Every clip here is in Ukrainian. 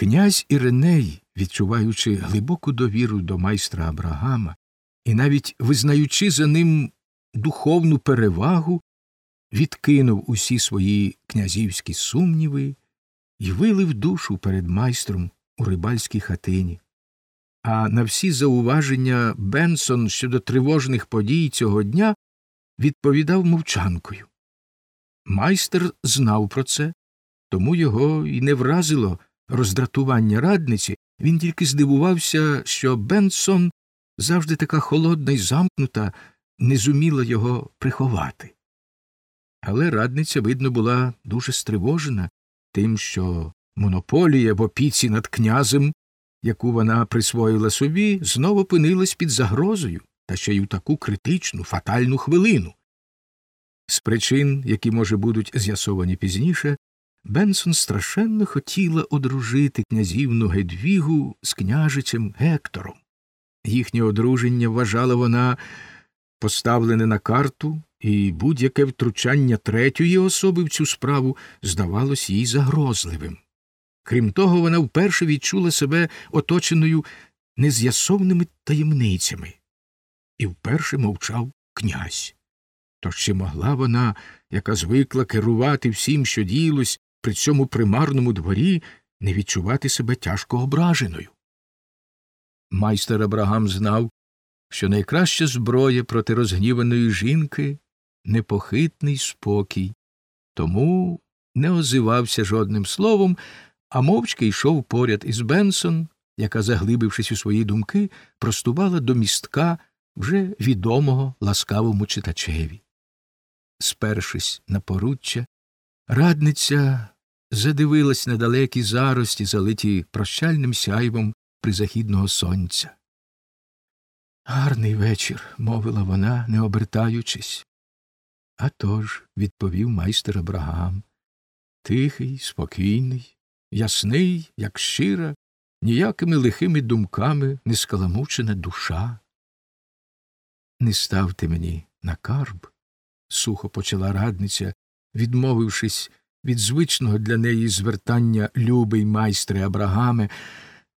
Князь Іриней, відчуваючи глибоку довіру до майстра Абрагама і навіть визнаючи за ним духовну перевагу, відкинув усі свої князівські сумніви і вилив душу перед майстром у рибальській хатині. А на всі зауваження Бенсон щодо тривожних подій цього дня відповідав мовчанкою. Майстер знав про це, тому його і не вразило роздратування радниці, він тільки здивувався, що Бенсон, завжди така холодна й замкнута, не зуміла його приховати. Але радниця, видно, була дуже стривожена тим, що монополія в опіці над князем, яку вона присвоїла собі, знову опинилась під загрозою, та ще й у таку критичну, фатальну хвилину. З причин, які, може, будуть з'ясовані пізніше, Бенсон страшенно хотіла одружити князівну Гедвігу з княжичем Гектором. Їхнє одруження вважала вона поставлене на карту, і будь-яке втручання третьої особи в цю справу здавалось їй загрозливим. Крім того, вона вперше відчула себе оточеною нез'ясовними таємницями, і вперше мовчав князь. Тож чи могла вона, яка звикла керувати всім, що діялось, при цьому примарному дворі, не відчувати себе тяжко ображеною? Майстер Абрагам знав, що найкраща зброя проти розгніваної жінки непохитний спокій, тому не озивався жодним словом, а мовчки йшов поряд із Бенсон, яка, заглибившись у свої думки, простувала до містка вже відомого ласкавому читачеві. Спершись на поруччя, радниця задивилась на далекі зарості, залиті прощальним сяйвом призахідного сонця. Гарний вечір, мовила вона, не обертаючись. «А тож», – відповів майстер Абрагам, тихий, спокійний, ясний, як щира, ніякими лихими думками не скаламучена душа. Не ставте мені на карб, сухо почала радниця, відмовившись від звичного для неї звертання любий майстре Абрагаме,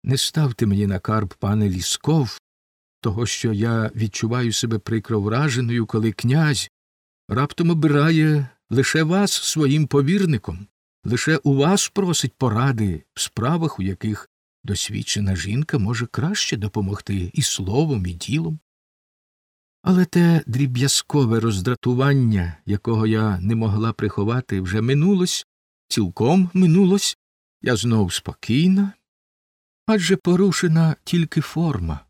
не ставте мені на карб, пане Лісков, того, що я відчуваю себе прикро враженою, коли князь раптом обирає лише вас своїм повірником, лише у вас просить поради в справах, у яких досвідчена жінка може краще допомогти і словом, і ділом. Але те дріб'язкове роздратування, якого я не могла приховати, вже минулось, цілком минулось, я знов спокійна, адже порушена тільки форма.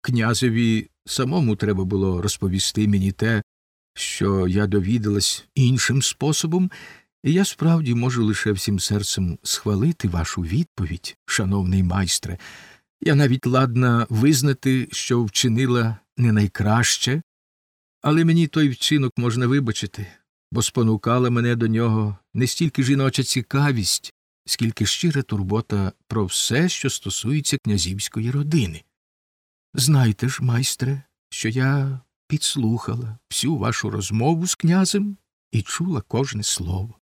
Князеві самому треба було розповісти мені те, що я довідалась іншим способом, і я справді можу лише всім серцем схвалити вашу відповідь, шановний майстре. Я навіть ладна визнати, що вчинила не найкраще, але мені той вчинок можна вибачити, бо спонукала мене до нього не стільки жіноча цікавість, скільки щира турбота про все, що стосується князівської родини. Знайте ж, майстре, що я підслухала всю вашу розмову з князем і чула кожне слово.